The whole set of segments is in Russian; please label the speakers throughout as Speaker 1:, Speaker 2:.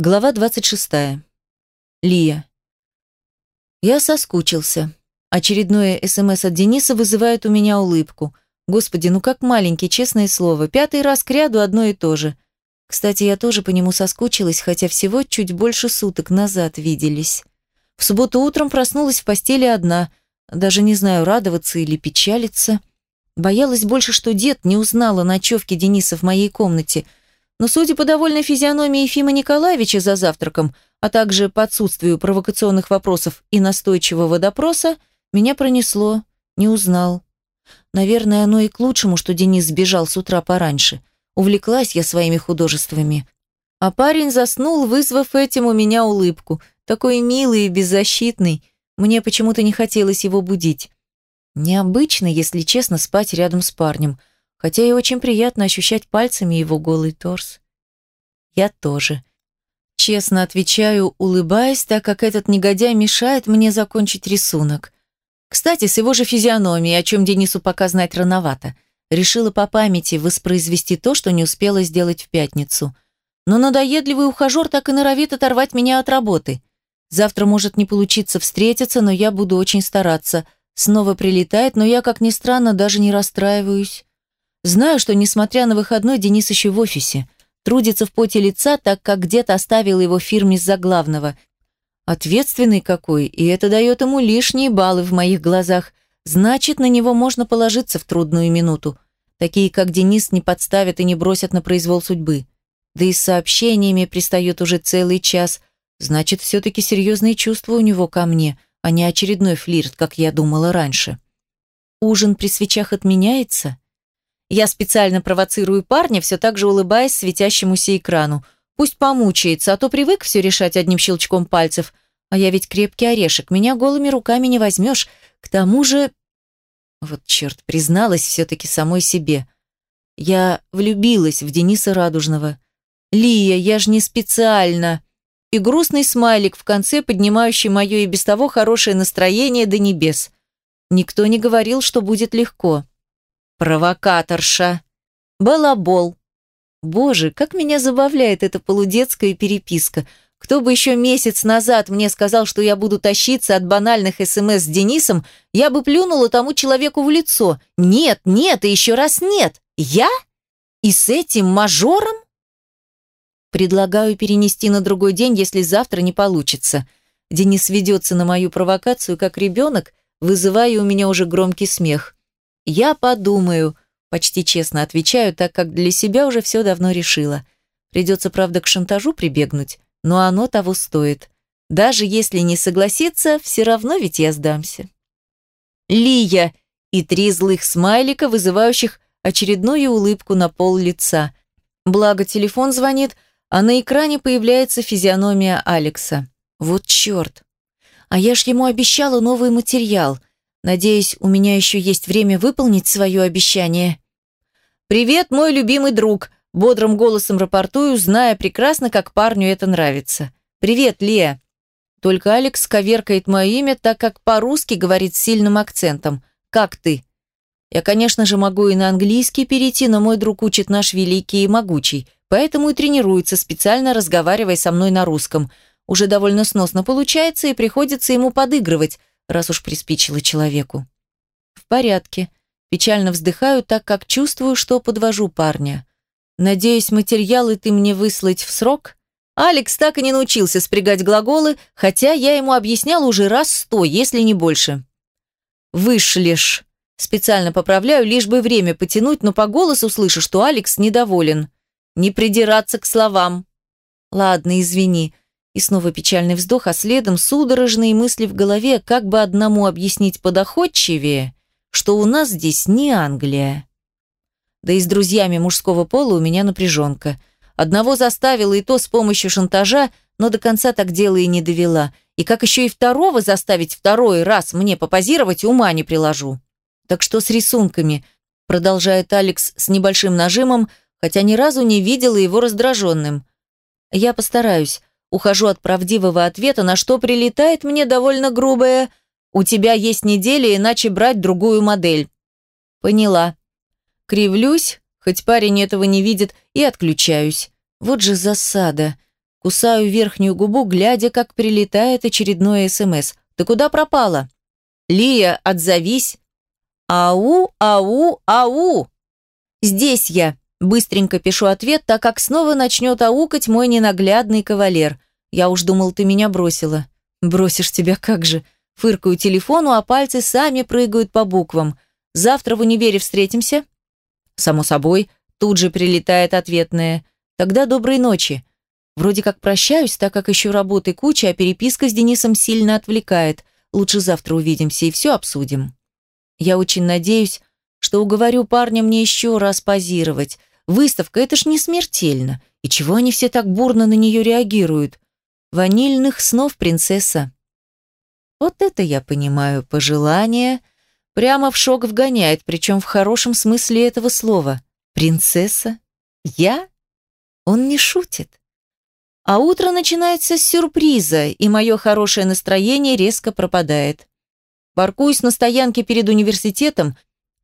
Speaker 1: Глава 26. Лия. Я соскучился. Очередное СМС от Дениса вызывает у меня улыбку. Господи, ну как маленький, честное слово. Пятый раз к ряду одно и то же. Кстати, я тоже по нему соскучилась, хотя всего чуть больше суток назад виделись. В субботу утром проснулась в постели одна. Даже не знаю, радоваться или печалиться. Боялась больше, что дед не узнал о ночевке Дениса в моей комнате – но, судя по довольной физиономии Ефима Николаевича за завтраком, а также по отсутствию провокационных вопросов и настойчивого допроса, меня пронесло, не узнал. Наверное, оно и к лучшему, что Денис сбежал с утра пораньше. Увлеклась я своими художествами. А парень заснул, вызвав этим у меня улыбку. Такой милый и беззащитный. Мне почему-то не хотелось его будить. Необычно, если честно, спать рядом с парнем хотя и очень приятно ощущать пальцами его голый торс. Я тоже. Честно отвечаю, улыбаясь, так как этот негодяй мешает мне закончить рисунок. Кстати, с его же физиономией, о чем Денису пока знать рановато, решила по памяти воспроизвести то, что не успела сделать в пятницу. Но надоедливый ухажер так и норовит оторвать меня от работы. Завтра может не получиться встретиться, но я буду очень стараться. Снова прилетает, но я, как ни странно, даже не расстраиваюсь. Знаю, что, несмотря на выходной, Денис еще в офисе. Трудится в поте лица, так как где-то оставил его фирме за главного. Ответственный какой, и это дает ему лишние баллы в моих глазах. Значит, на него можно положиться в трудную минуту. Такие, как Денис, не подставят и не бросят на произвол судьбы. Да и с сообщениями пристает уже целый час. Значит, все-таки серьезные чувства у него ко мне, а не очередной флирт, как я думала раньше. Ужин при свечах отменяется? Я специально провоцирую парня, все так же улыбаясь светящемуся экрану. Пусть помучается, а то привык все решать одним щелчком пальцев. А я ведь крепкий орешек, меня голыми руками не возьмешь. К тому же... Вот черт, призналась все-таки самой себе. Я влюбилась в Дениса Радужного. Лия, я ж не специально. И грустный смайлик в конце, поднимающий мое и без того хорошее настроение до небес. Никто не говорил, что будет легко. Провокаторша. Балабол. Боже, как меня забавляет эта полудетская переписка. Кто бы еще месяц назад мне сказал, что я буду тащиться от банальных СМС с Денисом, я бы плюнула тому человеку в лицо. Нет, нет и еще раз нет. Я? И с этим мажором? Предлагаю перенести на другой день, если завтра не получится. Денис ведется на мою провокацию, как ребенок, вызывая у меня уже громкий смех. «Я подумаю», – почти честно отвечаю, так как для себя уже все давно решила. Придется, правда, к шантажу прибегнуть, но оно того стоит. Даже если не согласится, все равно ведь я сдамся. Лия и три злых смайлика, вызывающих очередную улыбку на пол лица. Благо телефон звонит, а на экране появляется физиономия Алекса. Вот черт. А я ж ему обещала новый материал. Надеюсь, у меня еще есть время выполнить свое обещание. «Привет, мой любимый друг!» Бодрым голосом рапортую, зная прекрасно, как парню это нравится. «Привет, Лия!» Только Алекс коверкает мое имя, так как по-русски говорит с сильным акцентом. «Как ты?» Я, конечно же, могу и на английский перейти, но мой друг учит наш великий и могучий, поэтому и тренируется, специально разговаривая со мной на русском. Уже довольно сносно получается, и приходится ему подыгрывать, раз уж приспичило человеку. В порядке. Печально вздыхаю, так как чувствую, что подвожу парня. Надеюсь, материалы ты мне выслать в срок? Алекс так и не научился спрягать глаголы, хотя я ему объяснял уже раз сто, если не больше. «Вышлешь». Специально поправляю, лишь бы время потянуть, но по голосу слышу, что Алекс недоволен. «Не придираться к словам». «Ладно, извини. И снова печальный вздох, а следом судорожные мысли в голове, как бы одному объяснить подоходчивее, что у нас здесь не Англия. Да и с друзьями мужского пола у меня напряженка. Одного заставила и то с помощью шантажа, но до конца так дело и не довела. И как еще и второго заставить второй раз мне попозировать, ума не приложу. Так что с рисунками, продолжает Алекс с небольшим нажимом, хотя ни разу не видела его раздраженным. Я постараюсь. Ухожу от правдивого ответа, на что прилетает мне довольно грубое «У тебя есть неделя, иначе брать другую модель». Поняла. Кривлюсь, хоть парень этого не видит, и отключаюсь. Вот же засада. Кусаю верхнюю губу, глядя, как прилетает очередное СМС. «Ты куда пропала?» «Лия, отзовись!» «Ау, ау, ау!» «Здесь я!» Быстренько пишу ответ, так как снова начнет аукать мой ненаглядный кавалер. Я уж думал, ты меня бросила. Бросишь тебя как же. Фыркаю телефону, а пальцы сами прыгают по буквам. Завтра в универе встретимся? Само собой, тут же прилетает ответное. Тогда доброй ночи. Вроде как прощаюсь, так как еще работы куча, а переписка с Денисом сильно отвлекает. Лучше завтра увидимся и все обсудим. Я очень надеюсь, что уговорю парня мне еще раз позировать. Выставка – это ж не смертельно. И чего они все так бурно на нее реагируют? Ванильных снов принцесса. Вот это я понимаю, пожелание прямо в шок вгоняет, причем в хорошем смысле этого слова. Принцесса? Я? Он не шутит. А утро начинается с сюрприза, и мое хорошее настроение резко пропадает. Паркуюсь на стоянке перед университетом,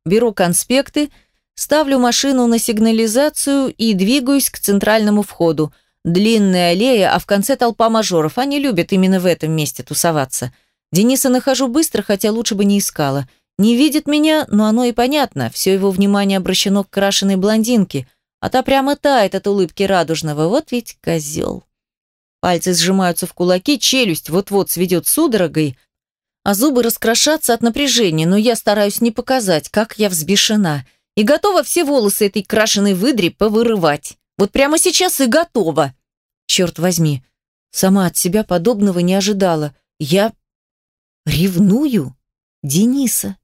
Speaker 1: беру конспекты, ставлю машину на сигнализацию и двигаюсь к центральному входу. Длинная аллея, а в конце толпа мажоров. Они любят именно в этом месте тусоваться. Дениса нахожу быстро, хотя лучше бы не искала. Не видит меня, но оно и понятно. Все его внимание обращено к крашеной блондинке, а та прямо тает от улыбки радужного. Вот ведь козел. Пальцы сжимаются в кулаки, челюсть вот-вот сведет судорогой, а зубы раскрошатся от напряжения, но я стараюсь не показать, как я взбешена. И готова все волосы этой крашеной выдре повырывать. Вот прямо сейчас и готова. Черт возьми, сама от себя подобного не ожидала. Я ревную Дениса.